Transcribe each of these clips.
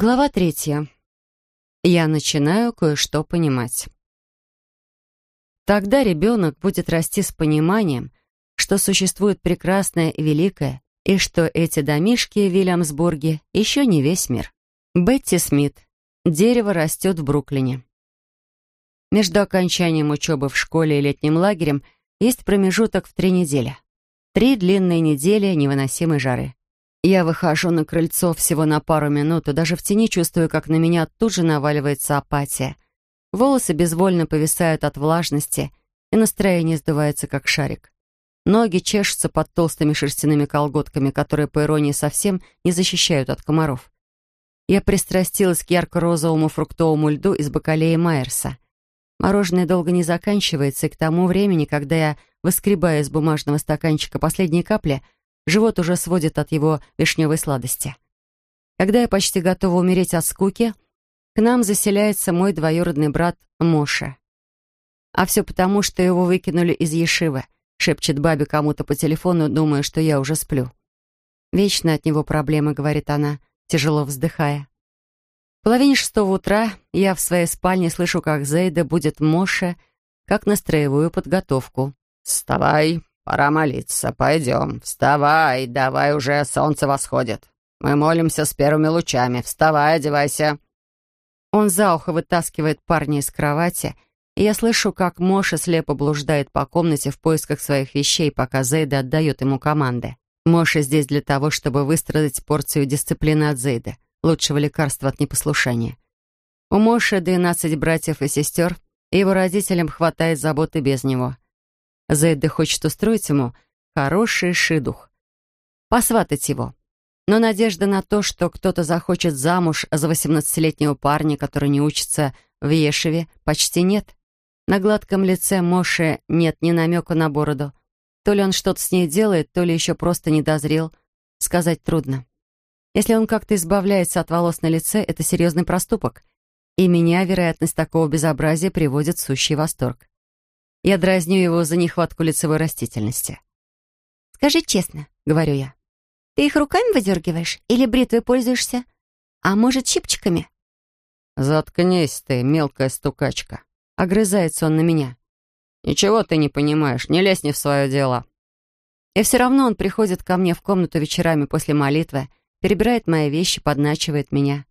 Глава третья. Я начинаю кое-что понимать. Тогда ребенок будет расти с пониманием, что существует прекрасное и великое, и что эти домишки в Вильямсбурге еще не весь мир. Бетти Смит. Дерево растет в Бруклине. Между окончанием учебы в школе и летним лагерем есть промежуток в три недели. Три длинные недели невыносимой жары. Я выхожу на крыльцо всего на пару минут и даже в тени чувствую, как на меня тут же наваливается апатия. Волосы безвольно повисают от влажности, и настроение сдувается, как шарик. Ноги чешутся под толстыми шерстяными колготками, которые, по иронии, совсем не защищают от комаров. Я пристрастилась к ярко-розовому фруктовому льду из бакалеи Майерса. Мороженое долго не заканчивается, и к тому времени, когда я выскребаю из бумажного стаканчика последние капли — Живот уже сводит от его вишневой сладости. Когда я почти готова умереть от скуки, к нам заселяется мой двоюродный брат Моша. А все потому, что его выкинули из Ешивы, шепчет бабе кому-то по телефону, думая, что я уже сплю. «Вечно от него проблемы», — говорит она, тяжело вздыхая. В половине шестого утра я в своей спальне слышу, как Зейда будет Моше, как на строевую подготовку. «Вставай, «Пора молиться. Пойдем. Вставай, давай уже, солнце восходит. Мы молимся с первыми лучами. Вставай, одевайся». Он за ухо вытаскивает парня из кровати, и я слышу, как Моша слепо блуждает по комнате в поисках своих вещей, пока Зейда отдает ему команды. Моша здесь для того, чтобы выстрадать порцию дисциплины от Зейда, лучшего лекарства от непослушания. У Моши 12 братьев и сестер, и его родителям хватает заботы без него — Зейда хочет устроить ему хороший шидух. Посватать его. Но надежда на то, что кто-то захочет замуж за 18-летнего парня, который не учится в Ешеве, почти нет. На гладком лице Моше нет ни намека на бороду. То ли он что-то с ней делает, то ли еще просто не дозрел. Сказать трудно. Если он как-то избавляется от волос на лице, это серьезный проступок. И меня вероятность такого безобразия приводит в сущий восторг. Я дразню его за нехватку лицевой растительности. «Скажи честно», — говорю я, — «ты их руками выдергиваешь или бритвой пользуешься? А может, щипчиками?» «Заткнись ты, мелкая стукачка», — огрызается он на меня. «Ничего ты не понимаешь, не лезь не в свое дело». И все равно он приходит ко мне в комнату вечерами после молитвы, перебирает мои вещи, подначивает меня.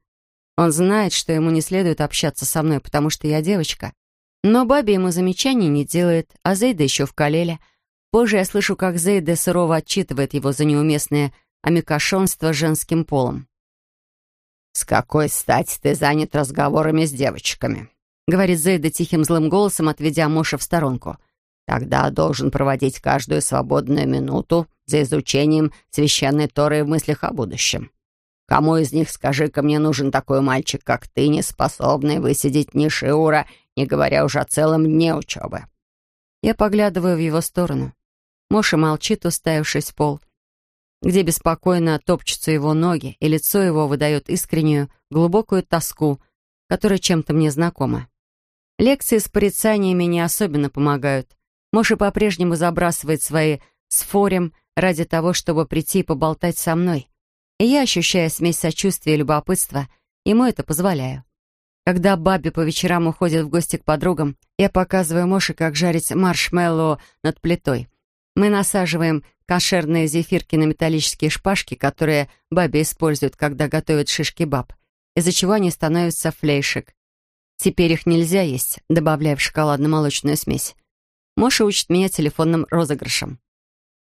Он знает, что ему не следует общаться со мной, потому что я девочка, но бабе ему замечаний не делает, а Зейда еще в калеле. Позже я слышу, как Зейда сурово отчитывает его за неуместное амикошонство женским полом. «С какой стати ты занят разговорами с девочками?» — говорит Зейда тихим злым голосом, отведя Моша в сторонку. «Тогда должен проводить каждую свободную минуту за изучением священной Торы в мыслях о будущем. Кому из них, скажи-ка, мне нужен такой мальчик, как ты, не способный высидеть ни шиура не говоря уже о целом дне учебы. Я поглядываю в его сторону. Моша молчит, уставившись в пол, где беспокойно топчутся его ноги, и лицо его выдает искреннюю, глубокую тоску, которая чем-то мне знакома. Лекции с порицаниями не особенно помогают. Моша по-прежнему забрасывает свои с форем ради того, чтобы прийти и поболтать со мной. И я, ощущая смесь сочувствия и любопытства, ему это позволяю. Когда Бабби по вечерам уходит в гости к подругам, я показываю Моше, как жарить маршмеллоу над плитой. Мы насаживаем кошерные зефирки на металлические шпажки, которые Бабби использует, когда готовит шишки баб, из-за чего они становятся флейшек. Теперь их нельзя есть, добавляя в шоколадно-молочную смесь. Моша учит меня телефонным розыгрышем.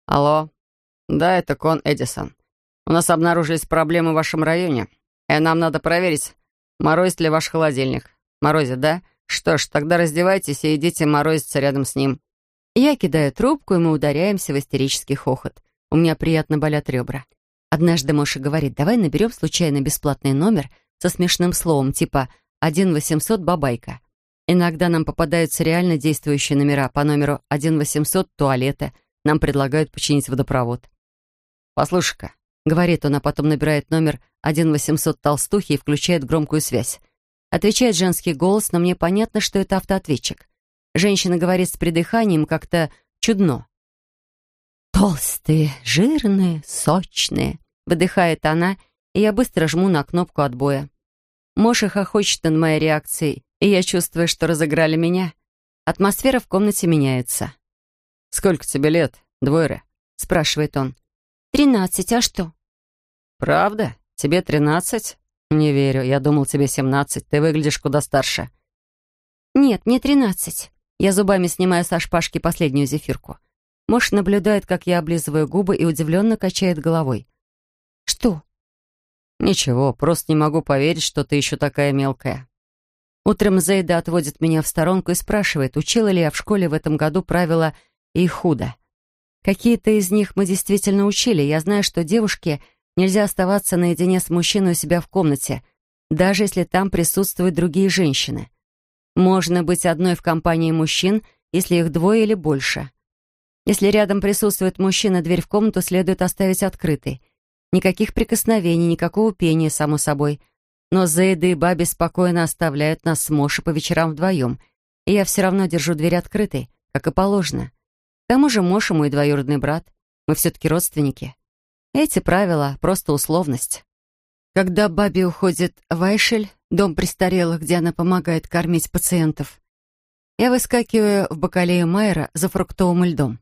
«Алло. Да, это Кон Эдисон. У нас обнаружились проблемы в вашем районе, и нам надо проверить, Морозит ли ваш холодильник? Морозит, да? Что ж, тогда раздевайтесь и идите морозиться рядом с ним. Я кидаю трубку, и мы ударяемся в истерический хохот. У меня приятно болят ребра. Однажды Моша говорит, давай наберем случайно бесплатный номер со смешным словом, типа «1 800 бабайка». Иногда нам попадаются реально действующие номера по номеру 1 800 туалета. Нам предлагают починить водопровод. «Послушай-ка, Говорит он, а потом набирает номер 1-800 толстухи и включает громкую связь. Отвечает женский голос, но мне понятно, что это автоответчик. Женщина говорит с придыханием как-то чудно. «Толстые, жирные, сочные», — выдыхает она, и я быстро жму на кнопку отбоя. Моша хохочет над моей реакцией, и я чувствую, что разыграли меня. Атмосфера в комнате меняется. «Сколько тебе лет, Двойре?» — спрашивает он. «Тринадцать, а что?» «Правда? Тебе тринадцать?» «Не верю. Я думал, тебе семнадцать. Ты выглядишь куда старше». «Нет, мне тринадцать». Я зубами снимаю со шпажки последнюю зефирку. Мош наблюдает, как я облизываю губы и удивленно качает головой. «Что?» «Ничего, просто не могу поверить, что ты еще такая мелкая». Утром Зейда отводит меня в сторонку и спрашивает, учила ли я в школе в этом году правила «и худо». Какие-то из них мы действительно учили. Я знаю, что девушке нельзя оставаться наедине с мужчиной у себя в комнате, даже если там присутствуют другие женщины. Можно быть одной в компании мужчин, если их двое или больше. Если рядом присутствует мужчина, дверь в комнату следует оставить открытой. Никаких прикосновений, никакого пения, само собой. Но Зейда и Баби спокойно оставляют нас с Мошей по вечерам вдвоем, и я все равно держу дверь открытой, как и положено. К тому же Моша мой двоюродный брат. Мы все-таки родственники. Эти правила — просто условность. Когда Баби уходит в Айшель, дом престарелых, где она помогает кормить пациентов, я выскакиваю в бакалею Майера за фруктовым льдом.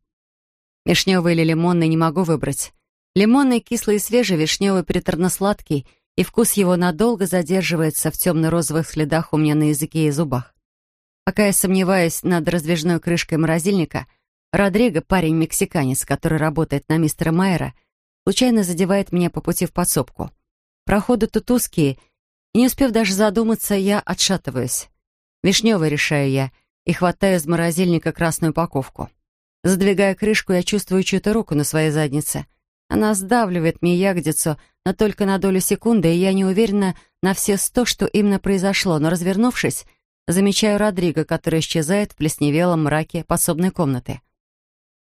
Вишневый или лимонный не могу выбрать. Лимонный кислый и свежий, вишневый приторно-сладкий, и вкус его надолго задерживается в темно-розовых следах у меня на языке и зубах. Пока я сомневаюсь над раздвижной крышкой морозильника, Родриго, парень-мексиканец, который работает на мистера Майера, случайно задевает меня по пути в подсобку. Проходы тут узкие, и не успев даже задуматься, я отшатываюсь. Вишневый решаю я и хватаю из морозильника красную упаковку. Задвигая крышку, я чувствую чью-то руку на своей заднице. Она сдавливает мне ягодицу, но только на долю секунды, и я не уверена на все сто, что именно произошло, но, развернувшись, замечаю Родриго, который исчезает в плесневелом мраке подсобной комнаты.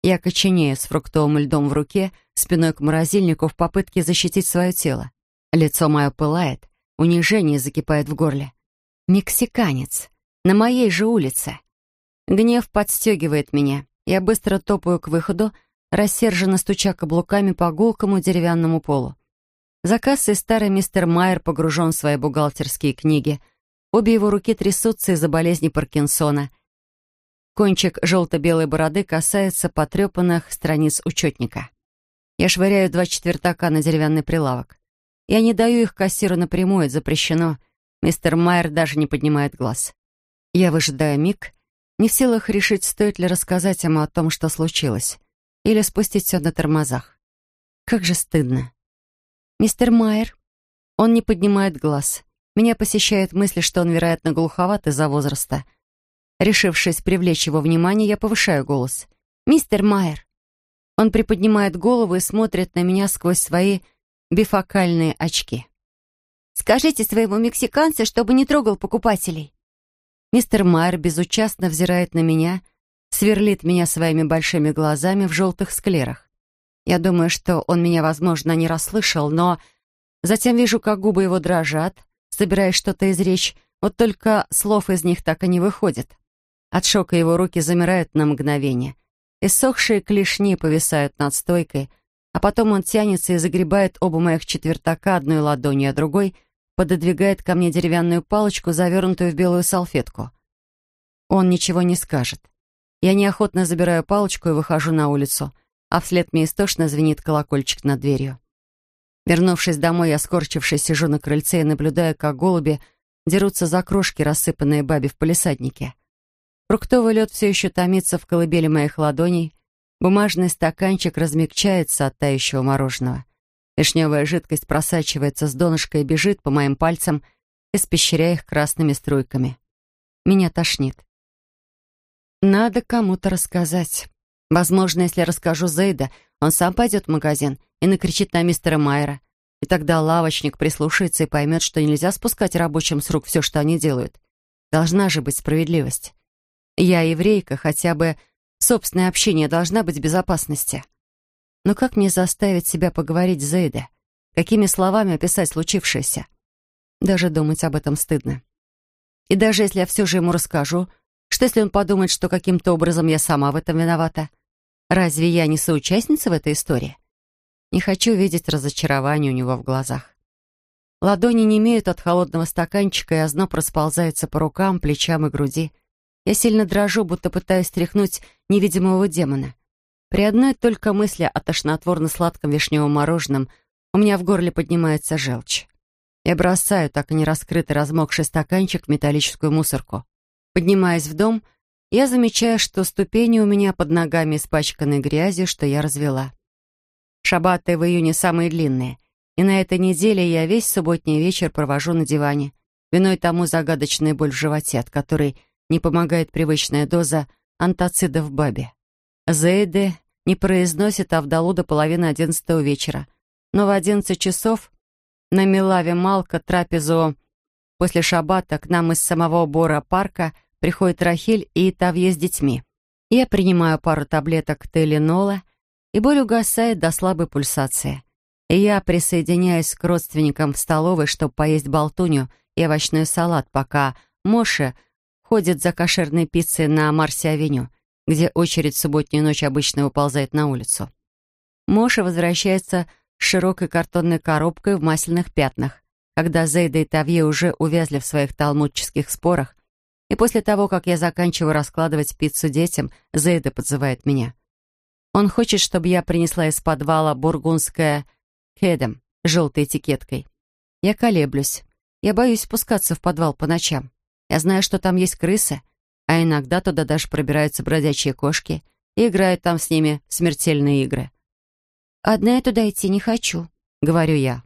Я коченею с фруктовым льдом в руке, спиной к морозильнику в попытке защитить свое тело. Лицо мое пылает, унижение закипает в горле. Мексиканец. На моей же улице. Гнев подстегивает меня. Я быстро топаю к выходу, рассерженно стуча каблуками по гулкому деревянному полу. За кассой старый мистер Майер погружен в свои бухгалтерские книги. Обе его руки трясутся из-за болезни Паркинсона. Кончик желто-белой бороды касается потрепанных страниц учетника. Я швыряю два четвертака на деревянный прилавок. Я не даю их кассиру напрямую, это запрещено. Мистер Майер даже не поднимает глаз. Я выжидаю миг, не в силах решить, стоит ли рассказать ему о том, что случилось, или спустить все на тормозах. Как же стыдно. «Мистер Майер?» Он не поднимает глаз. Меня посещает мысль, что он, вероятно, глуховат из-за возраста. Решившись привлечь его внимание, я повышаю голос. «Мистер Майер!» Он приподнимает голову и смотрит на меня сквозь свои бифокальные очки. «Скажите своему мексиканцу, чтобы не трогал покупателей». Мистер Майер безучастно взирает на меня, сверлит меня своими большими глазами в желтых склерах. Я думаю, что он меня, возможно, не расслышал, но затем вижу, как губы его дрожат, собираясь что-то изречь, вот только слов из них так и не выходит. От шока его руки замирают на мгновение. Иссохшие клешни повисают над стойкой, а потом он тянется и загребает оба моих четвертака одной ладонью, а другой — пододвигает ко мне деревянную палочку, завернутую в белую салфетку. Он ничего не скажет. Я неохотно забираю палочку и выхожу на улицу, а вслед мне истошно звенит колокольчик над дверью. Вернувшись домой, я, скорчившись, сижу на крыльце и наблюдаю, как голуби дерутся за крошки, рассыпанные бабе в палисаднике. Фруктовый лед все еще томится в колыбели моих ладоней, бумажный стаканчик размягчается от тающего мороженого. Вишневая жидкость просачивается с донышка и бежит по моим пальцам, испещряя их красными струйками. Меня тошнит. Надо кому-то рассказать. Возможно, если расскажу Зейда, он сам пойдет в магазин и накричит на мистера Майера. И тогда лавочник прислушается и поймет, что нельзя спускать рабочим с рук все, что они делают. Должна же быть справедливость. Я еврейка, хотя бы собственное общение должна быть в безопасности. Но как мне заставить себя поговорить с Зейде? Какими словами описать случившееся? Даже думать об этом стыдно. И даже если я все же ему расскажу, что если он подумает, что каким-то образом я сама в этом виновата? Разве я не соучастница в этой истории? Не хочу видеть разочарование у него в глазах. Ладони не имеют от холодного стаканчика, и озноб расползается по рукам, плечам и груди. Я сильно дрожу, будто пытаюсь стряхнуть невидимого демона. При одной только мысли о тошнотворно-сладком вишневом мороженом у меня в горле поднимается желчь. Я бросаю так и не раскрытый размокший стаканчик в металлическую мусорку. Поднимаясь в дом, я замечаю, что ступени у меня под ногами испачканы грязью, что я развела. Шабаты в июне самые длинные, и на этой неделе я весь субботний вечер провожу на диване. Виной тому загадочная боль в животе, от которой не помогает привычная доза антацидов в бабе. Зейды не произносит Авдалу до половины одиннадцатого вечера, но в одиннадцать часов на Милаве Малка трапезу после шаббата к нам из самого Бора парка приходит Рахиль и Тавье с детьми. Я принимаю пару таблеток Теленола, и боль угасает до слабой пульсации. Я присоединяюсь к родственникам в столовой, чтобы поесть болтунью и овощной салат, пока Моше ходит за кошерной пиццей на Марсе-авеню, где очередь в субботнюю ночь обычно выползает на улицу. Моша возвращается с широкой картонной коробкой в масляных пятнах, когда Зейда и Тавье уже увязли в своих талмудческих спорах, и после того, как я заканчиваю раскладывать пиццу детям, Зейда подзывает меня. Он хочет, чтобы я принесла из подвала бургундское «Хедем» желтой этикеткой. Я колеблюсь. Я боюсь спускаться в подвал по ночам. Я знаю, что там есть крысы, а иногда туда даже пробираются бродячие кошки и играют там с ними смертельные игры. «Одна я туда идти не хочу», — говорю я.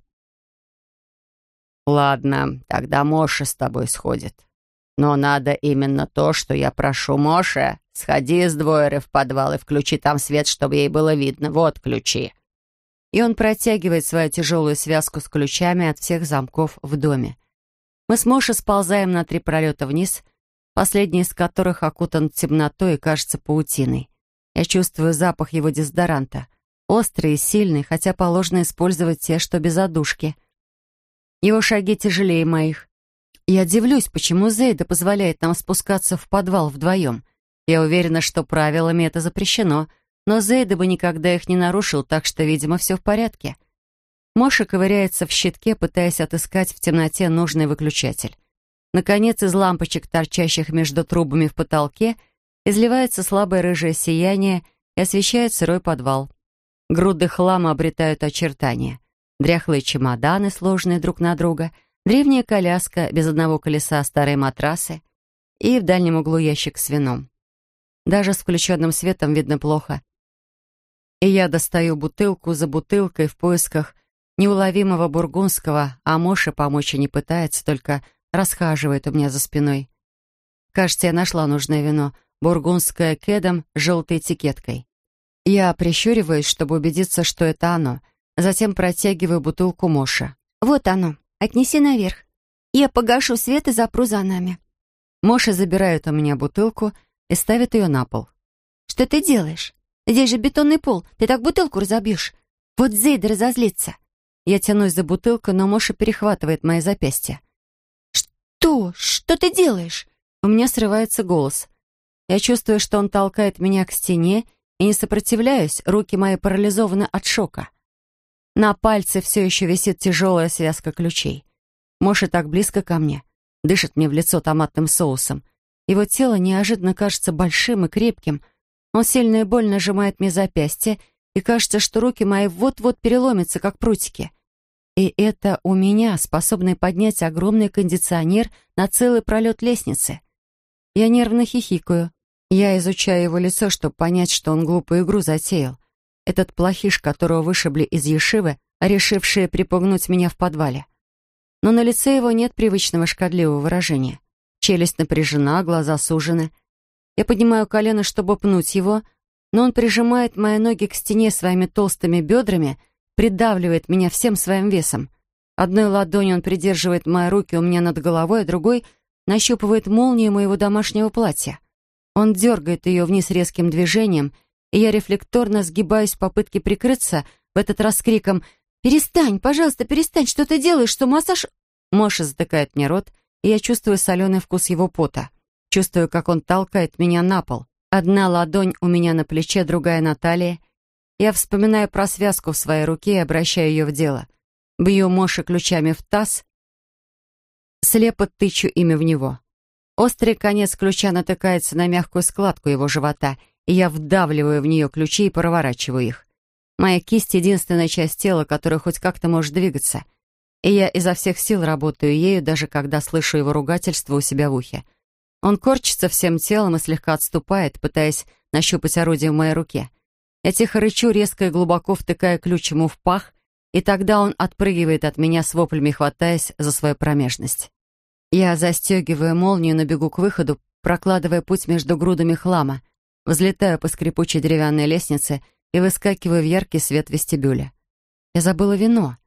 «Ладно, тогда Моша с тобой сходит. Но надо именно то, что я прошу. Моша, сходи с двойры в подвал и включи там свет, чтобы ей было видно. Вот ключи». И он протягивает свою тяжелую связку с ключами от всех замков в доме. Мы с Мошей сползаем на три пролета вниз, последний из которых окутан темнотой и кажется паутиной. Я чувствую запах его дезодоранта. Острый и сильный, хотя положено использовать те, что без одушки. Его шаги тяжелее моих. Я дивлюсь, почему Зейда позволяет нам спускаться в подвал вдвоем. Я уверена, что правилами это запрещено, но Зейда бы никогда их не нарушил, так что, видимо, все в порядке. Моша ковыряется в щитке, пытаясь отыскать в темноте нужный выключатель. Наконец, из лампочек, торчащих между трубами в потолке, изливается слабое рыжее сияние и освещает сырой подвал. Груды хлама обретают очертания. Дряхлые чемоданы, сложные друг на друга, древняя коляска без одного колеса, старые матрасы и в дальнем углу ящик с вином. Даже с включенным светом видно плохо. И я достаю бутылку за бутылкой в поисках неуловимого бургундского, а Моша помочь и не пытается, только расхаживает у меня за спиной. Кажется, я нашла нужное вино, бургундское кедом с желтой этикеткой. Я прищуриваюсь, чтобы убедиться, что это оно, затем протягиваю бутылку Моше. «Вот оно, отнеси наверх. Я погашу свет и запру за нами». Моша забирает у меня бутылку и ставит ее на пол. «Что ты делаешь? Здесь же бетонный пол, ты так бутылку разобьешь. Вот Зейд разозлится». Я тянусь за бутылкой, но Моша перехватывает мои запястья. «Что? Что ты делаешь?» У меня срывается голос. Я чувствую, что он толкает меня к стене, и не сопротивляюсь, руки мои парализованы от шока. На пальце все еще висит тяжелая связка ключей. Моша так близко ко мне, дышит мне в лицо томатным соусом. Его тело неожиданно кажется большим и крепким. Он сильно и больно сжимает мне запястье, и кажется, что руки мои вот-вот переломятся, как прутики. И это у меня, способный поднять огромный кондиционер на целый пролет лестницы. Я нервно хихикаю. Я изучаю его лицо, чтобы понять, что он глупую игру затеял. Этот плохиш, которого вышибли из Ешивы, решившие припугнуть меня в подвале. Но на лице его нет привычного шкодливого выражения. Челюсть напряжена, глаза сужены. Я поднимаю колено, чтобы пнуть его, но он прижимает мои ноги к стене своими толстыми бедрами, придавливает меня всем своим весом. Одной ладонью он придерживает мои руки у меня над головой, а другой нащупывает молнию моего домашнего платья. Он дергает ее вниз резким движением, и я рефлекторно сгибаюсь в попытке прикрыться, в этот раз криком «Перестань, пожалуйста, перестань, что ты делаешь, что массаж...» Моша затыкает мне рот, и я чувствую соленый вкус его пота. Чувствую, как он толкает меня на пол. Одна ладонь у меня на плече, другая на талии. Я вспоминаю про связку в своей руке и обращаю ее в дело. Бью Моше ключами в таз, слепо тычу ими в него. Острый конец ключа натыкается на мягкую складку его живота, и я вдавливаю в нее ключи и проворачиваю их. Моя кисть — единственная часть тела, которая хоть как-то может двигаться. И я изо всех сил работаю ею, даже когда слышу его ругательство у себя в ухе. Он корчится всем телом и слегка отступает, пытаясь нащупать орудие в моей руке. Я тихо рычу, резко и глубоко втыкая ключ ему в пах, и тогда он отпрыгивает от меня с воплями, хватаясь за свою промежность. Я застегиваю молнию на бегу к выходу, прокладывая путь между грудами хлама, взлетаю по скрипучей деревянной лестнице и выскакиваю в яркий свет вестибюля. Я забыла вино.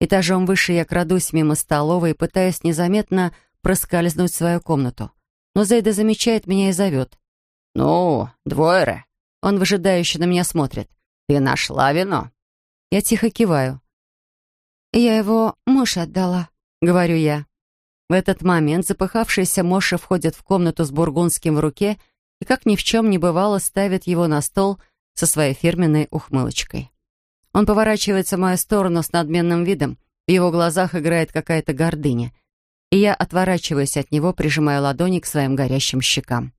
Этажом выше я крадусь мимо столовой и пытаюсь незаметно проскользнуть в свою комнату. Но Зейда замечает меня и зовет. «Ну, двойре». Он выжидающе на меня смотрит. «Ты нашла вино?» Я тихо киваю. «Я его Моше отдала», — говорю я. В этот момент запыхавшийся Моша входит в комнату с бургундским в руке и, как ни в чем не бывало, ставит его на стол со своей фирменной ухмылочкой. Он поворачивается в мою сторону с надменным видом, в его глазах играет какая-то гордыня, и я отворачиваюсь от него, прижимая ладони к своим горящим щекам.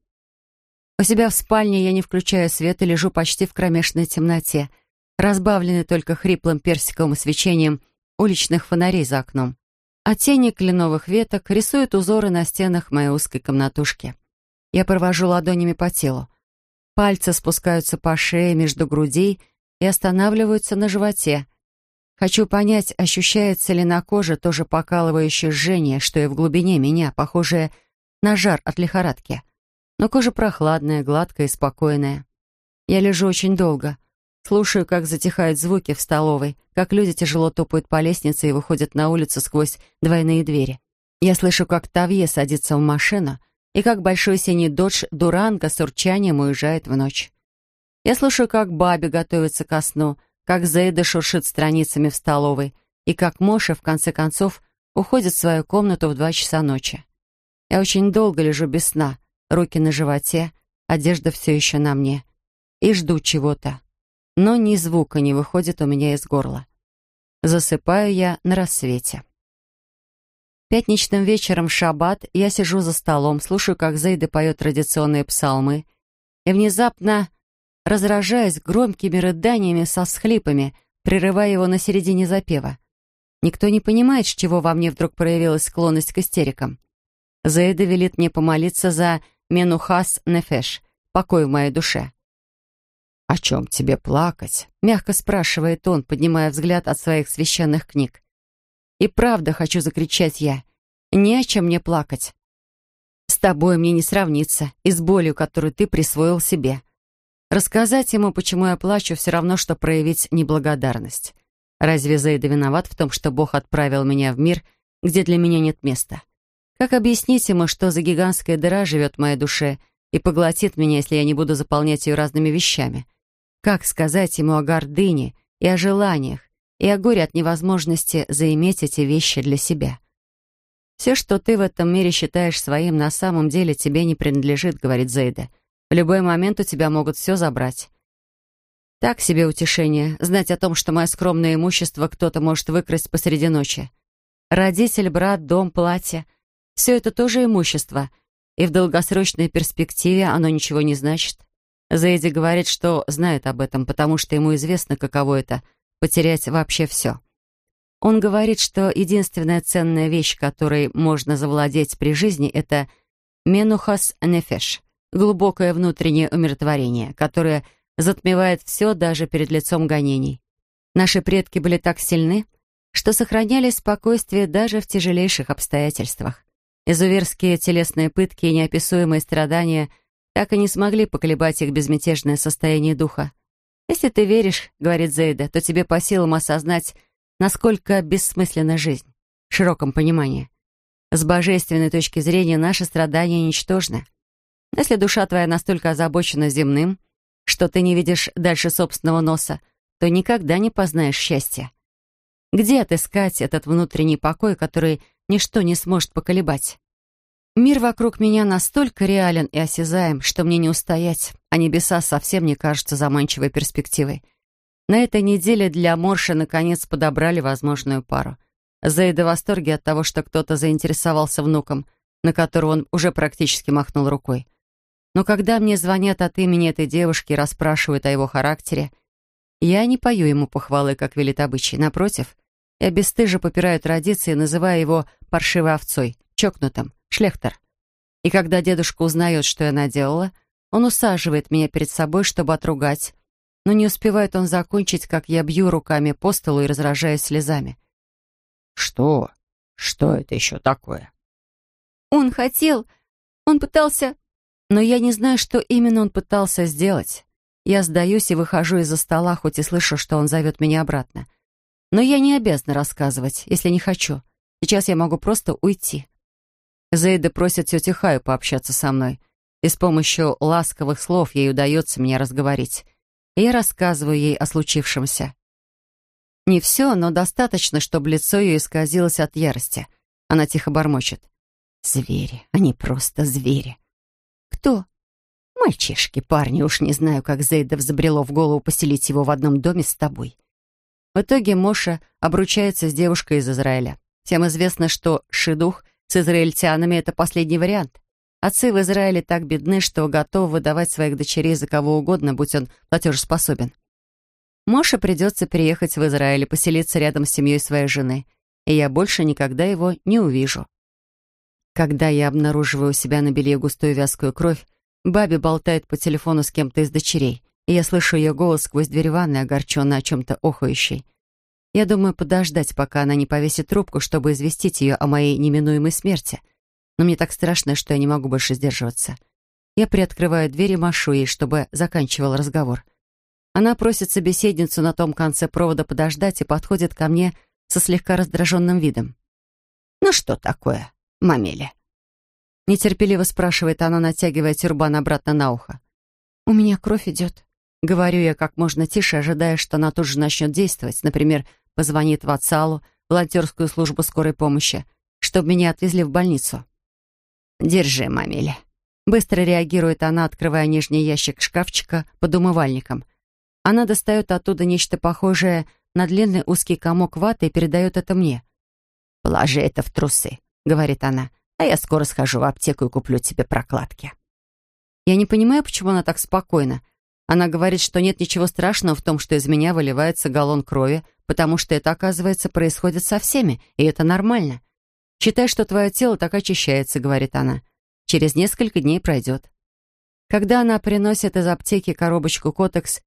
У себя в спальне я не включаю свет и лежу почти в кромешной темноте, разбавленной только хриплым персиковым свечением уличных фонарей за окном. А тени кленовых веток рисуют узоры на стенах моей узкой комнатушки. Я провожу ладонями по телу. Пальцы спускаются по шее между грудей и останавливаются на животе. Хочу понять, ощущается ли на коже то же покалывающее жжение, что и в глубине меня, похожее на жар от лихорадки. Но кожа прохладная, гладкая и спокойная. Я лежу очень долго. Слушаю, как затихают звуки в столовой, как люди тяжело топают по лестнице и выходят на улицу сквозь двойные двери. Я слышу, как Тавье садится в машину — и как большой синий додж Дуранго с урчанием уезжает в ночь. Я слушаю, как Баби готовится ко сну, как Зейда шуршит страницами в столовой, и как Моша, в конце концов, уходит в свою комнату в два часа ночи. Я очень долго лежу без сна, руки на животе, одежда все еще на мне, и жду чего-то. Но ни звука не выходит у меня из горла. Засыпаю я на рассвете. Пятничным вечером в шаббат я сижу за столом, слушаю, как Зейда поет традиционные псалмы, и внезапно разражаясь громкими рыданиями со всхлипами, прерывая его на середине запева. Никто не понимает, с чего во мне вдруг проявилась склонность к истерикам. Зейда велит мне помолиться за Менухас Нефеш, покой в моей душе. «О чем тебе плакать?» — мягко спрашивает он, поднимая взгляд от своих священных книг. И правда хочу закричать я. Не о чем мне плакать. С тобой мне не сравниться и с болью, которую ты присвоил себе. Рассказать ему, почему я плачу, все равно, что проявить неблагодарность. Разве Зейда виноват в том, что Бог отправил меня в мир, где для меня нет места? Как объяснить ему, что за гигантская дыра живет в моей душе и поглотит меня, если я не буду заполнять ее разными вещами? Как сказать ему о гордыне и о желаниях, и о горе от невозможности заиметь эти вещи для себя. «Все, что ты в этом мире считаешь своим, на самом деле тебе не принадлежит», — говорит Зейда. «В любой момент у тебя могут все забрать». Так себе утешение, знать о том, что мое скромное имущество кто-то может выкрасть посреди ночи. Родитель, брат, дом, платье — все это тоже имущество, и в долгосрочной перспективе оно ничего не значит. Зейди говорит, что знает об этом, потому что ему известно, каково это — потерять вообще все. Он говорит, что единственная ценная вещь, которой можно завладеть при жизни, это менухас нефеш, глубокое внутреннее умиротворение, которое затмевает все даже перед лицом гонений. Наши предки были так сильны, что сохраняли спокойствие даже в тяжелейших обстоятельствах. Изуверские телесные пытки и неописуемые страдания так и не смогли поколебать их безмятежное состояние духа. «Если ты веришь, — говорит Зейда, — то тебе по силам осознать, насколько бессмысленна жизнь, в широком понимании. С божественной точки зрения наши страдания ничтожны. Если душа твоя настолько озабочена земным, что ты не видишь дальше собственного носа, то никогда не познаешь счастья. Где отыскать этот внутренний покой, который ничто не сможет поколебать? Мир вокруг меня настолько реален и осязаем, что мне не устоять, а небеса совсем не кажутся заманчивой перспективой. На этой неделе для Морша наконец подобрали возможную пару. Зейда в восторге от того, что кто-то заинтересовался внуком, на которого он уже практически махнул рукой. Но когда мне звонят от имени этой девушки и расспрашивают о его характере, я не пою ему похвалы, как велит обычай. Напротив, я бесстыже попираю традиции, называя его паршивой овцой, чокнутым, шлехтер. И когда дедушка узнает, что я наделала, он усаживает меня перед собой, чтобы отругать, но не успевает он закончить, как я бью руками по столу и разражаюсь слезами. «Что? Что это еще такое?» «Он хотел... Он пытался...» Но я не знаю, что именно он пытался сделать. Я сдаюсь и выхожу из-за стола, хоть и слышу, что он зовет меня обратно. Но я не обязана рассказывать, если не хочу. Сейчас я могу просто уйти. Зейда просит тетю Хаю пообщаться со мной, и с помощью ласковых слов ей удается меня разговорить и я рассказываю ей о случившемся. Не все, но достаточно, чтобы лицо ее исказилось от ярости. Она тихо бормочет. «Звери, они просто звери». «Кто?» «Мальчишки, парни, уж не знаю, как Зейда взбрело в голову поселить его в одном доме с тобой». В итоге Моша обручается с девушкой из Израиля. Всем известно, что шидух с израильтянами — это последний вариант. Отцы в Израиле так бедны, что готовы выдавать своих дочерей за кого угодно, будь он платежеспособен. Моше придется переехать в Израиль и поселиться рядом с семьей своей жены, и я больше никогда его не увижу. Когда я обнаруживаю у себя на белье густую вязкую кровь, Баби болтает по телефону с кем-то из дочерей, и я слышу ее голос сквозь дверь ванной, огорченно о чем-то охающей. Я думаю подождать, пока она не повесит трубку, чтобы известить ее о моей неминуемой смерти — но мне так страшно, что я не могу больше сдерживаться. Я приоткрываю дверь и машу ей, чтобы заканчивал разговор. Она просит собеседницу на том конце провода подождать и подходит ко мне со слегка раздраженным видом. «Ну что такое, мамеля?» Нетерпеливо спрашивает она, натягивая тюрбан обратно на ухо. «У меня кровь идет», — говорю я как можно тише, ожидая, что она тут же начнет действовать. Например, позвонит в отцалу, волонтерскую службу скорой помощи, чтобы меня отвезли в больницу. «Держи, мамиля». Быстро реагирует она, открывая нижний ящик шкафчика под умывальником. Она достает оттуда нечто похожее на длинный узкий комок ваты и передает это мне. «Положи это в трусы», — говорит она, «а я скоро схожу в аптеку и куплю тебе прокладки». Я не понимаю, почему она так спокойна. Она говорит, что нет ничего страшного в том, что из меня выливается галлон крови, потому что это, оказывается, происходит со всеми, и это нормально. «Считай, что твое тело так очищается», — говорит она. «Через несколько дней пройдет». Когда она приносит из аптеки коробочку «Котекс»,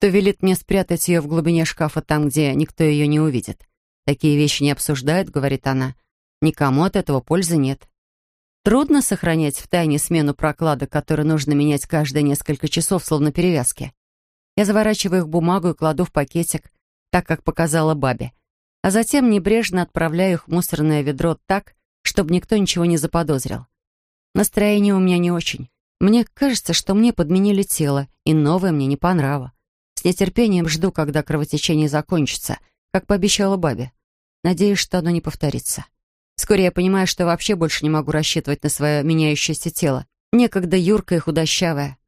то велит мне спрятать ее в глубине шкафа там, где никто ее не увидит. «Такие вещи не обсуждают», — говорит она. «Никому от этого пользы нет». Трудно сохранять в тайне смену прокладок, которые нужно менять каждые несколько часов, словно перевязки. Я заворачиваю их в бумагу и кладу в пакетик, так как показала бабе а затем небрежно отправляю их в мусорное ведро так, чтобы никто ничего не заподозрил. Настроение у меня не очень. Мне кажется, что мне подменили тело, и новое мне не по нраву. С нетерпением жду, когда кровотечение закончится, как пообещала бабе. Надеюсь, что оно не повторится. Вскоре я понимаю, что вообще больше не могу рассчитывать на свое меняющееся тело. Некогда юркое и худощавое.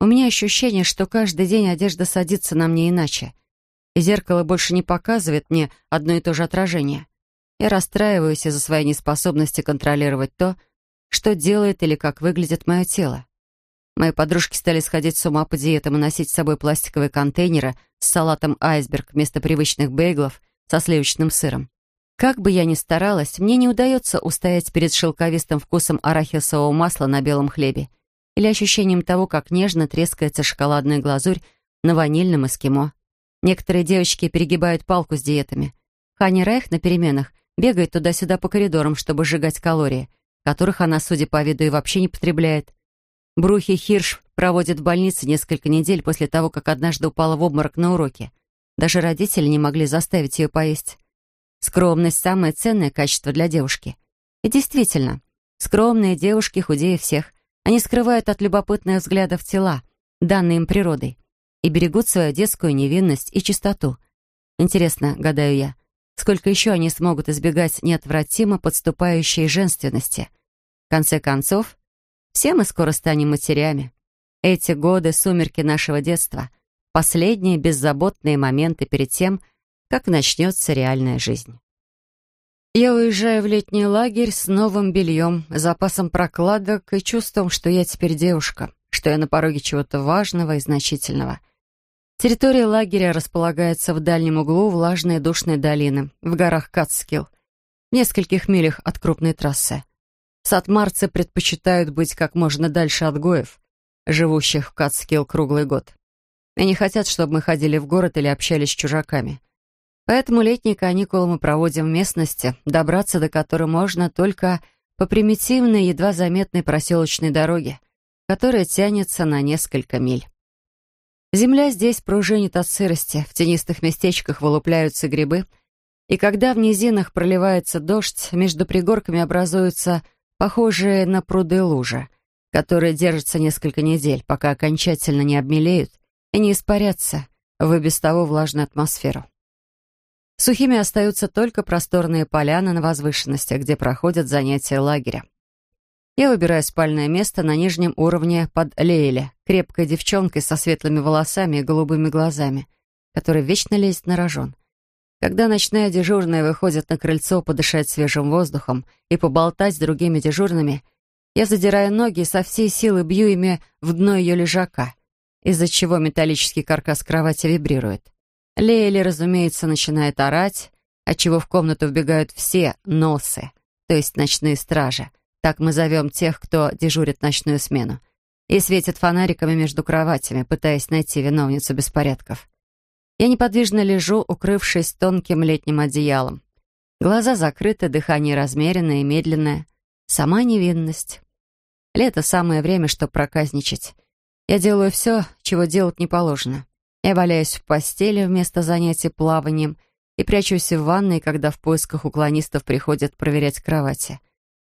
У меня ощущение, что каждый день одежда садится на мне иначе и зеркало больше не показывает мне одно и то же отражение. Я расстраиваюсь из-за своей неспособности контролировать то, что делает или как выглядит мое тело. Мои подружки стали сходить с ума по диетам и носить с собой пластиковые контейнеры с салатом айсберг вместо привычных бейглов со сливочным сыром. Как бы я ни старалась, мне не удается устоять перед шелковистым вкусом арахисового масла на белом хлебе или ощущением того, как нежно трескается шоколадная глазурь на ванильном эскимо. Некоторые девочки перегибают палку с диетами. Хани Райх на переменах бегает туда-сюда по коридорам, чтобы сжигать калории, которых она, судя по виду, и вообще не потребляет. Брухи Хирш проводит в больнице несколько недель после того, как однажды упала в обморок на уроке. Даже родители не могли заставить ее поесть. Скромность — самое ценное качество для девушки. И действительно, скромные девушки худее всех. Они скрывают от любопытных взглядов тела, данные им природой и берегут свою детскую невинность и чистоту. Интересно, гадаю я, сколько еще они смогут избегать неотвратимо подступающей женственности. В конце концов, все мы скоро станем матерями. Эти годы — сумерки нашего детства, последние беззаботные моменты перед тем, как начнется реальная жизнь. Я уезжаю в летний лагерь с новым бельем, запасом прокладок и чувством, что я теперь девушка, что я на пороге чего-то важного и значительного. Территория лагеря располагается в дальнем углу влажной душной долины, в горах Кацкилл, в нескольких милях от крупной трассы. Сатмарцы предпочитают быть как можно дальше от гоев, живущих в Кацкилл круглый год. И не хотят, чтобы мы ходили в город или общались с чужаками. Поэтому летние каникулы мы проводим в местности, добраться до которой можно только по примитивной, едва заметной проселочной дороге, которая тянется на несколько миль. Земля здесь пружинит от сырости, в тенистых местечках вылупляются грибы, и когда в низинах проливается дождь, между пригорками образуются похожие на пруды лужи, которые держатся несколько недель, пока окончательно не обмелеют и не испарятся в и без того влажную атмосферу. Сухими остаются только просторные поляны на возвышенностях, где проходят занятия лагеря. Я выбираю спальное место на нижнем уровне под Лейле, крепкой девчонкой со светлыми волосами и голубыми глазами, которая вечно лезет на рожон. Когда ночная дежурная выходит на крыльцо подышать свежим воздухом и поболтать с другими дежурными, я задираю ноги и со всей силы бью ими в дно ее лежака, из-за чего металлический каркас кровати вибрирует. Лейли, разумеется, начинает орать, отчего в комнату вбегают все носы, то есть ночные стражи. Так мы зовем тех, кто дежурит ночную смену. И светят фонариками между кроватями, пытаясь найти виновницу беспорядков. Я неподвижно лежу, укрывшись тонким летним одеялом. Глаза закрыты, дыхание размеренное и медленное. Сама невинность. Лето — самое время, чтобы проказничать. Я делаю все, чего делать не положено. Я валяюсь в постели вместо занятий плаванием и прячусь в ванной, когда в поисках уклонистов приходят проверять кровати.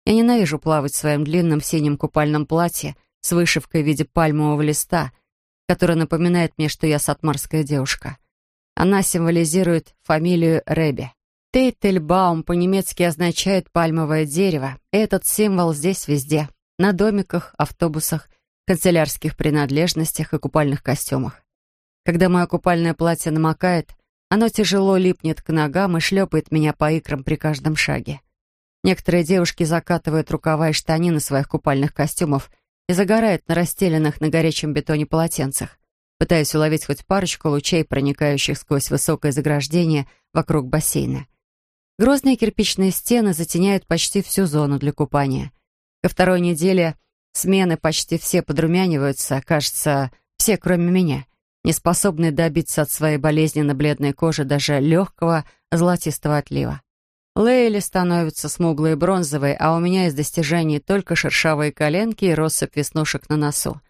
Я ненавижу плавать в своем длинном синем купальном платье с вышивкой в виде пальмового листа, которая напоминает мне, что я сатмарская девушка. Она символизирует фамилию Рэби. Тейтельбаум по-немецки означает «пальмовое дерево», этот символ здесь везде. На домиках, автобусах, канцелярских принадлежностях и купальных костюмах. Когда мое купальное платье намокает, оно тяжело липнет к ногам и шлепает меня по икрам при каждом шаге. Некоторые девушки закатывают рукава и штанины своих купальных костюмов и загорают на расстеленных на горячем бетоне полотенцах, пытаясь уловить хоть парочку лучей, проникающих сквозь высокое заграждение вокруг бассейна. Грозные кирпичные стены затеняют почти всю зону для купания. Ко второй неделе смены почти все подрумяниваются, кажется, все, кроме меня не способный добиться от своей болезненно-бледной кожи даже легкого золотистого отлива. Лейли становятся смуглой и бронзовой, а у меня из достижений только шершавые коленки и россыпь веснушек на носу.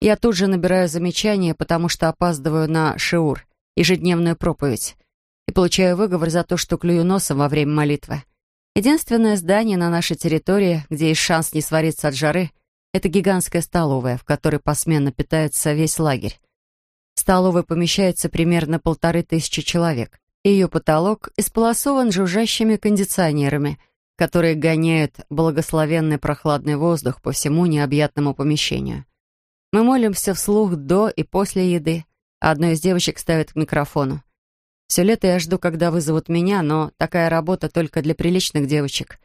Я тут же набираю замечания, потому что опаздываю на шиур, ежедневную проповедь, и получаю выговор за то, что клюю носом во время молитвы. Единственное здание на нашей территории, где есть шанс не свариться от жары, это гигантская столовая, в которой посменно питается весь лагерь. Столовой помещается примерно полторы тысячи человек. Ее потолок исполосован жужжащими кондиционерами, которые гоняют благословенный прохладный воздух по всему необъятному помещению. Мы молимся вслух до и после еды. Одна из девочек ставит к микрофону. Все лето я жду, когда вызовут меня, но такая работа только для приличных девочек.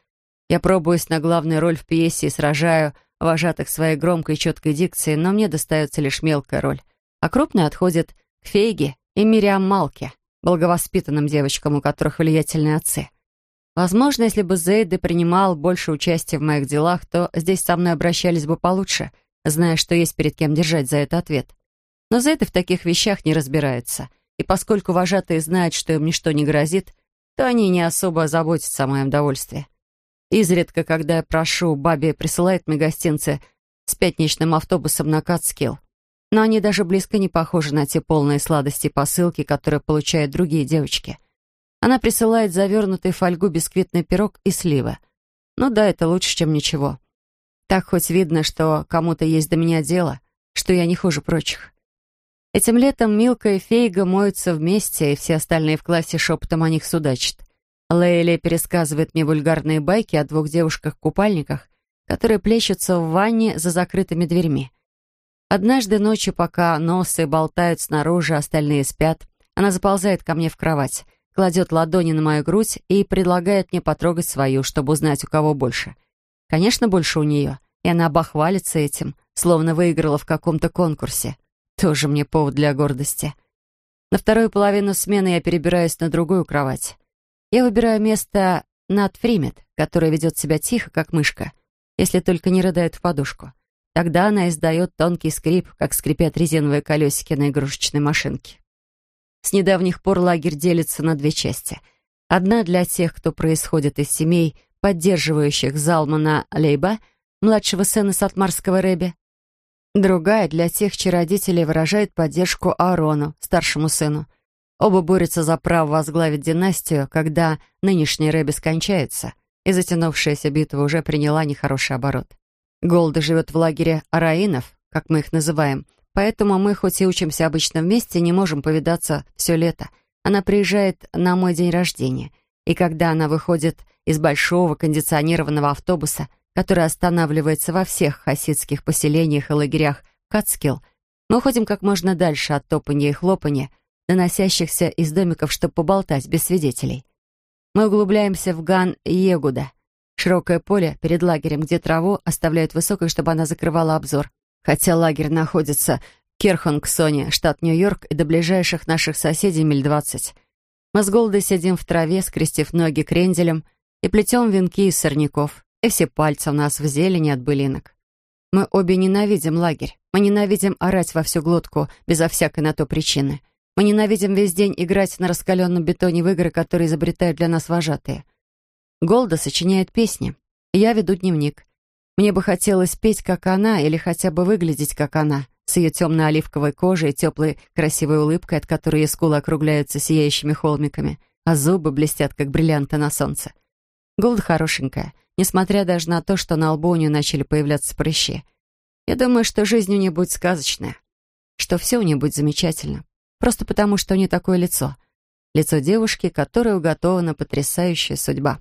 Я пробуюсь на главную роль в пьесе и сражаю вожатых своей громкой и четкой дикцией, но мне достается лишь мелкая роль — а крупные отходят к Фейге и Мириам Малке, благовоспитанным девочкам, у которых влиятельные отцы. Возможно, если бы Зейды принимал больше участия в моих делах, то здесь со мной обращались бы получше, зная, что есть перед кем держать за это ответ. Но Зейды в таких вещах не разбираются, и поскольку вожатые знают, что им ничто не грозит, то они не особо заботятся о моем довольстве. Изредка, когда я прошу, бабе присылает мне гостинцы с пятничным автобусом на Катскилл, но они даже близко не похожи на те полные сладости посылки, которые получают другие девочки. Она присылает завернутый в фольгу бисквитный пирог и сливы. Ну да, это лучше, чем ничего. Так хоть видно, что кому-то есть до меня дело, что я не хуже прочих. Этим летом Милка и Фейга моются вместе, и все остальные в классе шепотом о них судачат. Лейли пересказывает мне вульгарные байки о двух девушках-купальниках, которые плещутся в ванне за закрытыми дверьми. Однажды ночью, пока носы болтают снаружи, остальные спят, она заползает ко мне в кровать, кладет ладони на мою грудь и предлагает мне потрогать свою, чтобы узнать, у кого больше. Конечно, больше у нее, и она обохвалится этим, словно выиграла в каком-то конкурсе. Тоже мне повод для гордости. На вторую половину смены я перебираюсь на другую кровать. Я выбираю место над Фримет, которая ведет себя тихо, как мышка, если только не рыдает в подушку. Тогда она издает тонкий скрип, как скрипят резиновые колесики на игрушечной машинке. С недавних пор лагерь делится на две части. Одна для тех, кто происходит из семей, поддерживающих Залмана Лейба, младшего сына Сатмарского Рэби. Другая для тех, чьи родители выражают поддержку Аарону, старшему сыну. Оба борются за право возглавить династию, когда нынешний Рэби скончается, и затянувшаяся битва уже приняла нехороший оборот. Голда живет в лагере араинов, как мы их называем, поэтому мы, хоть и учимся обычно вместе, не можем повидаться все лето. Она приезжает на мой день рождения, и когда она выходит из большого кондиционированного автобуса, который останавливается во всех хасидских поселениях и лагерях Кацкилл, мы уходим как можно дальше от топанья и хлопанья, доносящихся из домиков, чтобы поболтать без свидетелей. Мы углубляемся в Ган-Егуда, широкое поле перед лагерем, где траву оставляют высокой, чтобы она закрывала обзор. Хотя лагерь находится в Керхонгсоне, штат Нью-Йорк, и до ближайших наших соседей миль двадцать. Мы с голодой сидим в траве, скрестив ноги кренделем, и плетем венки из сорняков, и все пальцы у нас в зелени от былинок. Мы обе ненавидим лагерь. Мы ненавидим орать во всю глотку, безо всякой на то причины. Мы ненавидим весь день играть на раскаленном бетоне в игры, которые изобретают для нас вожатые. Голда сочиняет песни. Я веду дневник. Мне бы хотелось петь, как она, или хотя бы выглядеть, как она, с ее темно-оливковой кожей теплой, красивой улыбкой, от которой ее скулы округляются сияющими холмиками, а зубы блестят, как бриллианты на солнце. Голда хорошенькая, несмотря даже на то, что на лбу у нее начали появляться прыщи. Я думаю, что жизнь у нее будет сказочная, что все у нее будет замечательно. Просто потому, что у нее такое лицо. Лицо девушки, которой уготована потрясающая судьба.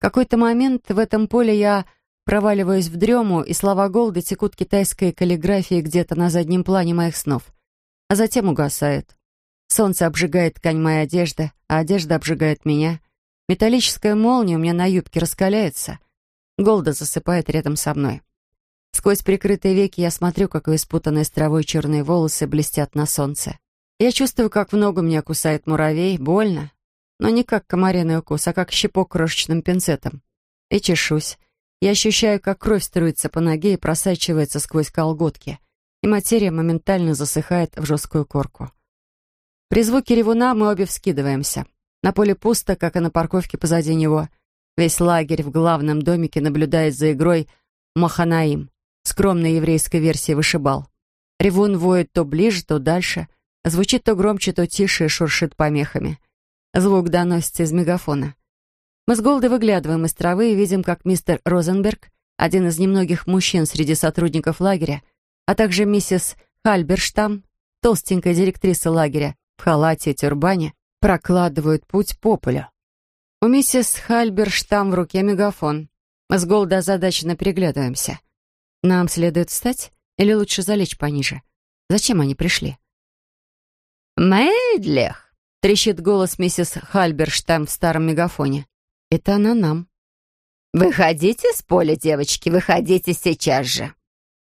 Какой-то момент в этом поле я проваливаюсь в дрему, и слова Голды текут китайской каллиграфией где-то на заднем плане моих снов. А затем угасают. Солнце обжигает ткань моей одежды, а одежда обжигает меня. Металлическая молния у меня на юбке раскаляется. Голда засыпает рядом со мной. Сквозь прикрытые веки я смотрю, как ее спутанные с травой черные волосы блестят на солнце. Я чувствую, как в ногу меня кусает муравей, больно, но не как комариный укус, а как щепок крошечным пинцетом. И чешусь. Я ощущаю, как кровь струится по ноге и просачивается сквозь колготки, и материя моментально засыхает в жесткую корку. При звуке ревуна мы обе вскидываемся. На поле пусто, как и на парковке позади него. Весь лагерь в главном домике наблюдает за игрой Маханаим скромной еврейской версии вышибал. Ревун воет то ближе, то дальше, звучит то громче, то тише и шуршит помехами. Звук доносится из мегафона. Мы с Голдой выглядываем из травы и видим, как мистер Розенберг, один из немногих мужчин среди сотрудников лагеря, а также миссис Хальберштам, толстенькая директриса лагеря, в халате и тюрбане, прокладывают путь по полю. У миссис Хальберштам в руке мегафон. Мы с Голдой озадаченно переглядываемся. Нам следует встать или лучше залечь пониже? Зачем они пришли? «Мэйдлех!» — трещит голос миссис Хальберштам в старом мегафоне. Это она нам. «Выходите с поля, девочки, выходите сейчас же!»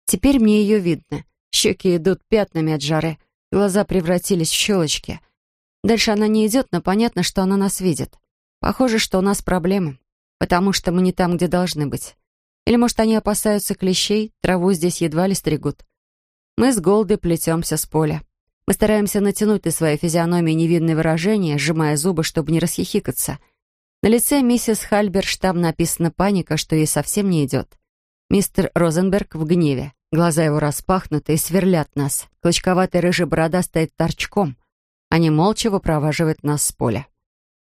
Теперь мне ее видно. Щеки идут пятнами от жары, глаза превратились в щелочки. Дальше она не идет, но понятно, что она нас видит. Похоже, что у нас проблемы, потому что мы не там, где должны быть. Или, может, они опасаются клещей, траву здесь едва ли стригут. Мы с Голдой плетемся с поля. Мы стараемся натянуть на своей физиономии невинное выражение, сжимая зубы, чтобы не расхихикаться. На лице миссис Хальберштам написана паника, что ей совсем не идет. Мистер Розенберг в гневе. Глаза его распахнуты и сверлят нас. Клочковатая рыжая борода стоит торчком. Они молча выпроваживают нас с поля.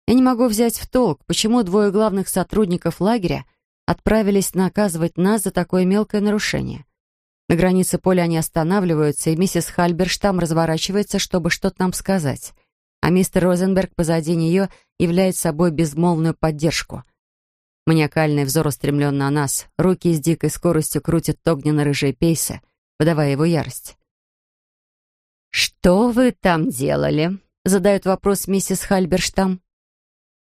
Я не могу взять в толк, почему двое главных сотрудников лагеря — отправились наказывать нас за такое мелкое нарушение. На границе поля они останавливаются, и миссис Хальберштам разворачивается, чтобы что-то нам сказать. А мистер Розенберг позади нее является собой безмолвную поддержку. Маниакальный взор устремлен на нас, руки с дикой скоростью крутят огненно-рыжие пейсы, выдавая его ярость. «Что вы там делали?» — задает вопрос миссис Хальберштам.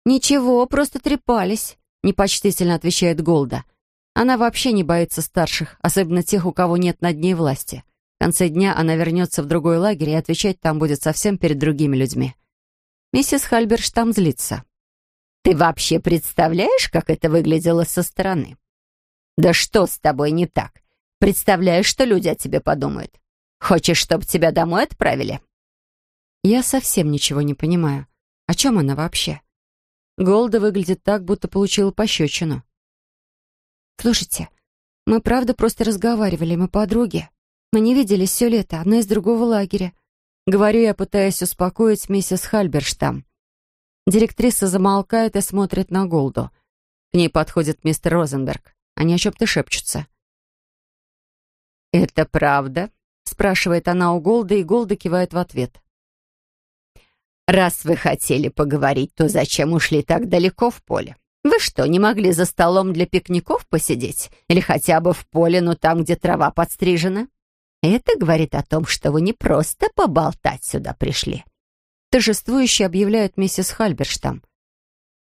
«Ничего, просто трепались», — непочтительно отвечает Голда. Она вообще не боится старших, особенно тех, у кого нет над ней власти. В конце дня она вернется в другой лагерь и отвечать там будет совсем перед другими людьми. Миссис Хальберштам злится. «Ты вообще представляешь, как это выглядело со стороны? Да что с тобой не так? Представляешь, что люди о тебе подумают? Хочешь, чтобы тебя домой отправили?» Я совсем ничего не понимаю. О чем она вообще? Голда выглядит так, будто получила пощечину. «Слушайте, мы правда просто разговаривали, мы подруги. Мы не виделись все лето, одна из другого лагеря. Говорю я, пытаясь успокоить миссис Хальберштам. Директриса замолкает и смотрит на Голду. К ней подходит мистер Розенберг. Они о чем-то шепчутся. «Это правда?» — спрашивает она у Голды, и Голда кивает в ответ. «Раз вы хотели поговорить, то зачем ушли так далеко в поле? Вы что, не могли за столом для пикников посидеть? Или хотя бы в поле, но там, где трава подстрижена? Это говорит о том, что вы не просто поболтать сюда пришли. Торжествующе объявляет миссис Хальберштам.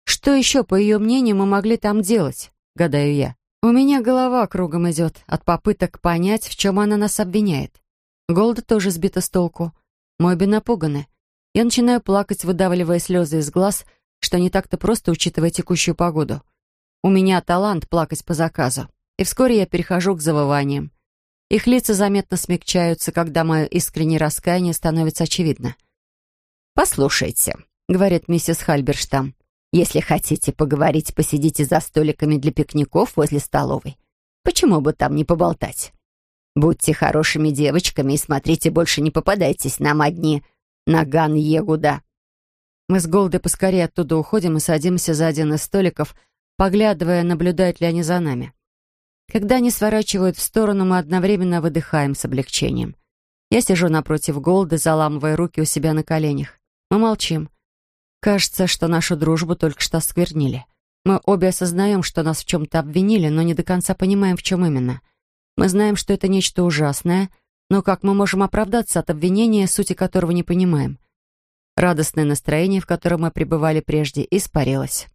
Что еще, по ее мнению, мы могли там делать? Гадаю я. У меня голова кругом идет от попыток понять, в чем она нас обвиняет. Голда тоже сбита с толку. Мы обе напуганы. Я начинаю плакать, выдавливая слезы из глаз, что не так-то просто, учитывая текущую погоду. У меня талант плакать по заказу, и вскоре я перехожу к завываниям. Их лица заметно смягчаются, когда мое искреннее раскаяние становится очевидно. «Послушайте», — говорит миссис Хальберштам, «если хотите поговорить, посидите за столиками для пикников возле столовой. Почему бы там не поболтать? Будьте хорошими девочками и смотрите, больше не попадайтесь нам одни на Ган-Егуда». Мы с Голдой поскорее оттуда уходим и садимся за один из столиков, поглядывая, наблюдают ли они за нами. Когда они сворачивают в сторону, мы одновременно выдыхаем с облегчением. Я сижу напротив Голды, заламывая руки у себя на коленях. Мы молчим. Кажется, что нашу дружбу только что осквернили. Мы обе осознаем, что нас в чем-то обвинили, но не до конца понимаем, в чем именно. Мы знаем, что это нечто ужасное, но как мы можем оправдаться от обвинения, сути которого не понимаем? Радостное настроение, в котором мы пребывали прежде, испарилось.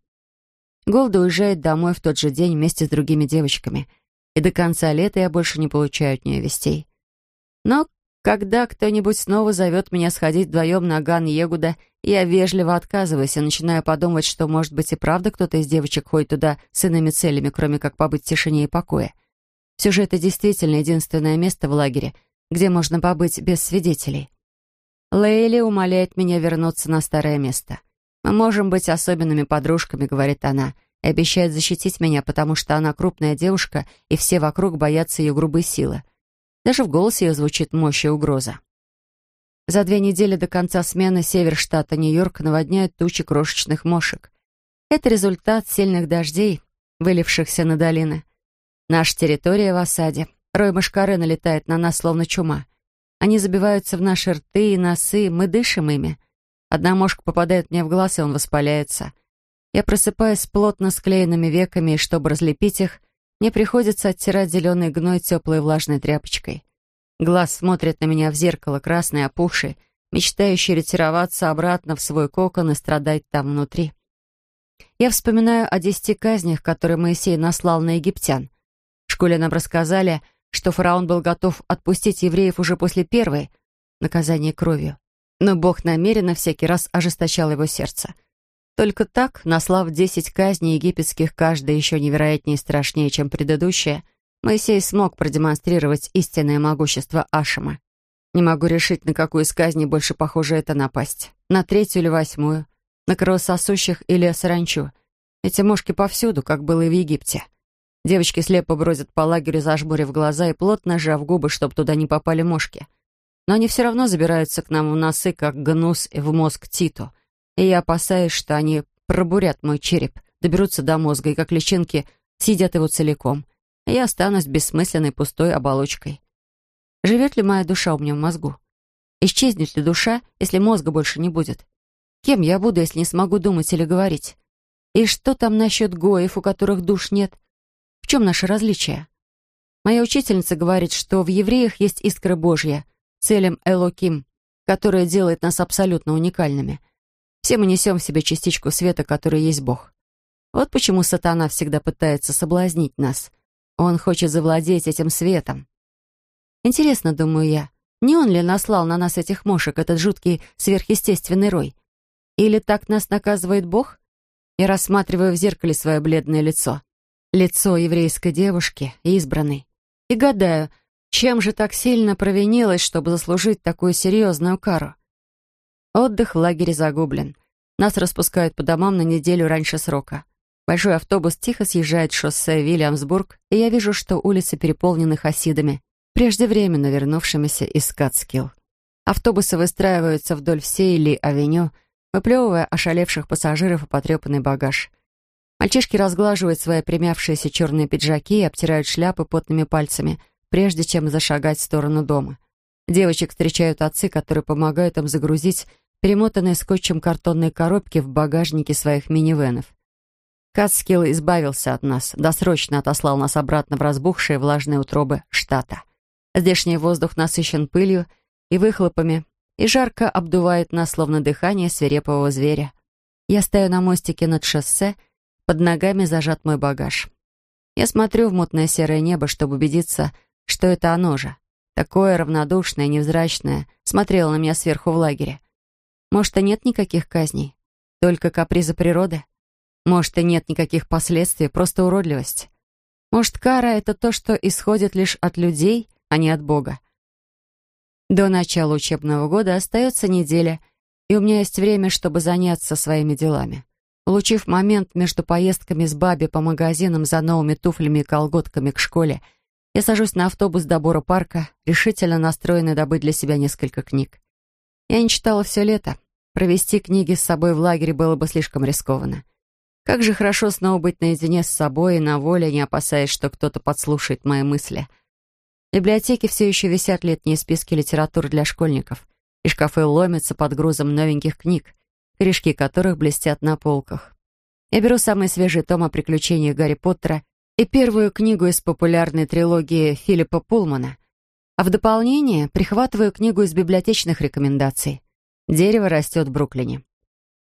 Голда уезжает домой в тот же день вместе с другими девочками, и до конца лета я больше не получаю от нее вестей. Но когда кто-нибудь снова зовет меня сходить вдвоем на Ган-Егуда, я вежливо отказываюсь и начинаю подумать, что, может быть, и правда кто-то из девочек ходит туда с иными целями, кроме как побыть в тишине и покое. Все же это действительно единственное место в лагере, где можно побыть без свидетелей. Лейли умоляет меня вернуться на старое место. «Мы можем быть особенными подружками», — говорит она, и обещает защитить меня, потому что она крупная девушка, и все вокруг боятся ее грубой силы. Даже в голосе ее звучит мощь и угроза. За две недели до конца смены север штата Нью-Йорк наводняют тучи крошечных мошек. Это результат сильных дождей, вылившихся на долины. Наша территория в осаде. Рой мошкары налетает на нас, словно чума. Они забиваются в наши рты и носы, мы дышим ими. Одна мошка попадает мне в глаз, и он воспаляется. Я просыпаюсь с плотно склеенными веками, и чтобы разлепить их, мне приходится оттирать зеленый гной теплой влажной тряпочкой. Глаз смотрит на меня в зеркало, красный, опухший, мечтающий ретироваться обратно в свой кокон и страдать там внутри. Я вспоминаю о десяти казнях, которые Моисей наслал на египтян. В школе нам рассказали, что фараон был готов отпустить евреев уже после первой, наказания кровью. Но Бог намеренно всякий раз ожесточал его сердце. Только так, наслав десять казней египетских, каждая еще невероятнее и страшнее, чем предыдущая, Моисей смог продемонстрировать истинное могущество Ашима. Не могу решить, на какую из казней больше похоже эта напасть. На третью или восьмую, на кровососущих или саранчу. Эти мошки повсюду, как было и в Египте. Девочки слепо бродят по лагерю, зажмурив глаза и плотно сжав губы, чтобы туда не попали мошки. Но они все равно забираются к нам в носы, как гнус в мозг Титу. И я опасаюсь, что они пробурят мой череп, доберутся до мозга и, как личинки, съедят его целиком. И я останусь бессмысленной пустой оболочкой. Живет ли моя душа у меня в мозгу? Исчезнет ли душа, если мозга больше не будет? Кем я буду, если не смогу думать или говорить? И что там насчет гоев, у которых душ нет? Чем наше различие? Моя учительница говорит, что в евреях есть искра Божья, целям Элоким, которое делает нас абсолютно уникальными. Все мы несем в себе частичку света, который есть Бог. Вот почему сатана всегда пытается соблазнить нас. Он хочет завладеть этим светом. Интересно, думаю я, не он ли наслал на нас этих мошек, этот жуткий сверхъестественный рой? Или так нас наказывает Бог? Я рассматриваю в зеркале свое бледное лицо. Лицо еврейской девушки, избранной. И гадаю, чем же так сильно провинилась, чтобы заслужить такую серьезную кару? Отдых в лагере загублен. Нас распускают по домам на неделю раньше срока. Большой автобус тихо съезжает с шоссе Вильямсбург, и я вижу, что улицы переполнены хасидами, преждевременно вернувшимися из Кацкилл. Автобусы выстраиваются вдоль всей Ли-авеню, выплевывая ошалевших пассажиров и потрепанный багаж. Мальчишки разглаживают свои примявшиеся черные пиджаки и обтирают шляпы потными пальцами, прежде чем зашагать в сторону дома. Девочек встречают отцы, которые помогают им загрузить перемотанные скотчем картонные коробки в багажнике своих минивенов. Кацкилл избавился от нас, досрочно отослал нас обратно в разбухшие влажные утробы штата. Здешний воздух насыщен пылью и выхлопами, и жарко обдувает нас, словно дыхание свирепого зверя. Я стою на мостике над шоссе, под ногами зажат мой багаж. Я смотрю в мутное серое небо, чтобы убедиться, что это оно же. Такое равнодушное, невзрачное, смотрело на меня сверху в лагере. Может, и нет никаких казней? Только капризы природы? Может, и нет никаких последствий, просто уродливость? Может, кара — это то, что исходит лишь от людей, а не от Бога? До начала учебного года остается неделя, и у меня есть время, чтобы заняться своими делами. Улучив момент между поездками с Баби по магазинам за новыми туфлями и колготками к школе, я сажусь на автобус до Бора парка, решительно настроенный добыть для себя несколько книг. Я не читала все лето. Провести книги с собой в лагере было бы слишком рискованно. Как же хорошо снова быть наедине с собой и на воле, не опасаясь, что кто-то подслушает мои мысли — в библиотеке все еще висят летние списки литературы для школьников, и шкафы ломятся под грузом новеньких книг, корешки которых блестят на полках. Я беру самый свежий том о приключениях Гарри Поттера и первую книгу из популярной трилогии Филиппа Пулмана, а в дополнение прихватываю книгу из библиотечных рекомендаций «Дерево растет в Бруклине».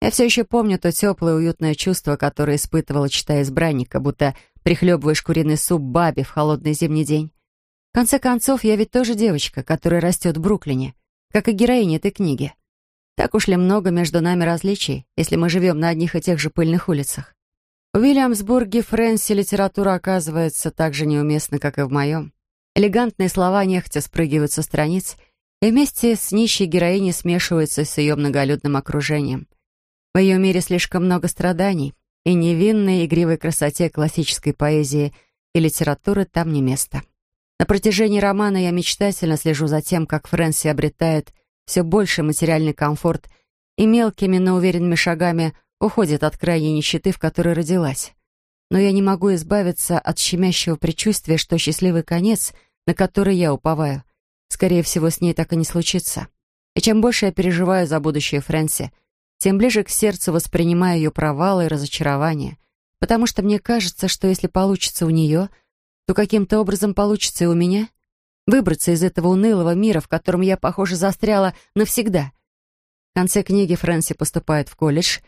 Я все еще помню то теплое уютное чувство, которое испытывала, читая «Избранника», будто прихлебываешь куриный суп бабе в холодный зимний день. В конце концов, я ведь тоже девочка, которая растет в Бруклине, как и героиня этой книги. Так уж ли много между нами различий, если мы живем на одних и тех же пыльных улицах? В Уильямсбурге Фрэнси литература оказывается так же неуместна, как и в моем. Элегантные слова нехотя спрыгивают со страниц и вместе с нищей героиней смешиваются с ее многолюдным окружением. В ее мире слишком много страданий, и невинной игривой красоте классической поэзии и литературы там не место. На протяжении романа я мечтательно слежу за тем, как Фрэнси обретает все больше материальный комфорт и мелкими, но уверенными шагами уходит от крайней нищеты, в которой родилась. Но я не могу избавиться от щемящего предчувствия, что счастливый конец, на который я уповаю, скорее всего, с ней так и не случится. И чем больше я переживаю за будущее Фрэнси, тем ближе к сердцу воспринимаю ее провалы и разочарования, потому что мне кажется, что если получится у нее — то каким-то образом получится и у меня выбраться из этого унылого мира, в котором я, похоже, застряла навсегда. В конце книги Фрэнси поступает в колледж,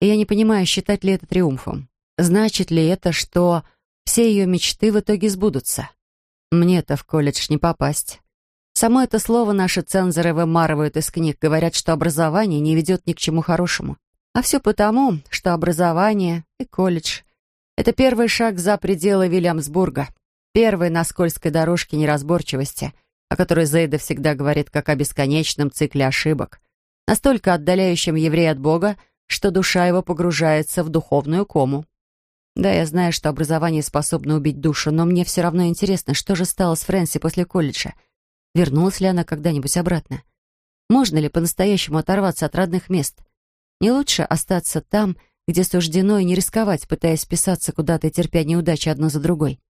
и я не понимаю, считать ли это триумфом. Значит ли это, что все ее мечты в итоге сбудутся? Мне-то в колледж не попасть. Само это слово наши цензоры вымарывают из книг, говорят, что образование не ведет ни к чему хорошему. А все потому, что образование и колледж — это первый шаг за пределы Вильямсбурга — Первый на скользкой дорожке неразборчивости, о которой Зейда всегда говорит как о бесконечном цикле ошибок, настолько отдаляющем еврея от Бога, что душа его погружается в духовную кому. Да, я знаю, что образование способно убить душу, но мне все равно интересно, что же стало с Фрэнси после колледжа. Вернулась ли она когда-нибудь обратно? Можно ли по-настоящему оторваться от родных мест? Не лучше остаться там, где суждено, и не рисковать, пытаясь вписаться куда-то терпя неудачи одно за другой.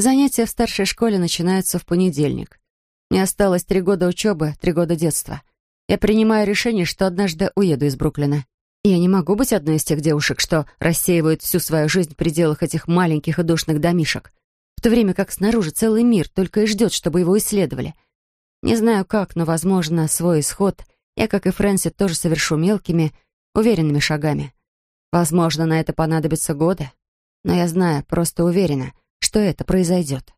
Занятия в старшей школе начинаются в понедельник. Мне осталось три года учебы, три года детства. Я принимаю решение, что однажды уеду из Бруклина. Я не могу быть одной из тех девушек, что рассеивают всю свою жизнь в пределах этих маленьких и душных домишек, в то время как снаружи целый мир только и ждет, чтобы его исследовали. Не знаю как, но, возможно, свой исход Я, как и Фрэнси, тоже совершу мелкими, уверенными шагами. Возможно, на это понадобятся годы, но я знаю, просто уверена, что это произойдет.